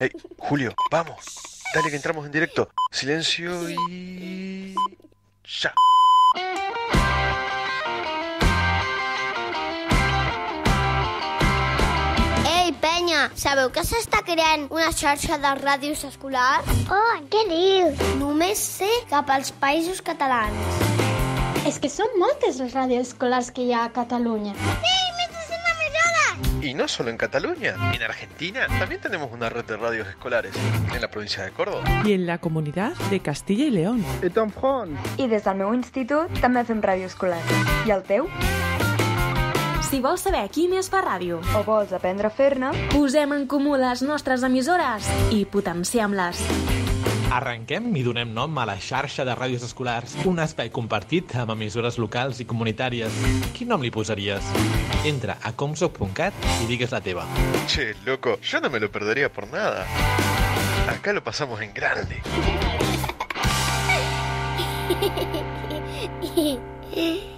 Hey, Julio, vamos. Dale que entramos en directo. Silencio y... Ya. Ei, penya, sabeu que s'està creant una xarxa de ràdios escolars? Oh, què dius? Només sé cap als països catalans. És que són moltes les ràdios escolars que hi ha a Catalunya. Mirada! Y no solo en Cataluña, en Argentina también tenemos una red de radios escolares. En la provincia de Córdoba. y en la comunidad de Castilla y León. I des del meu institut també fem ràdio escolar. I el teu? Si vols saber qui més fa ràdio, O vols aprendre a fer-ne? posem en comú les nostres emissores i potenciem-les. Arrenquem i donem nom a la xarxa de ràdios escolars, un espai compartit amb emissores locals i comunitàries. Quin nom li posaries? Entra a comsoc.cat i digues la teva. Che, loco, yo no me lo perdería por nada. Acá lo pasamos en grande.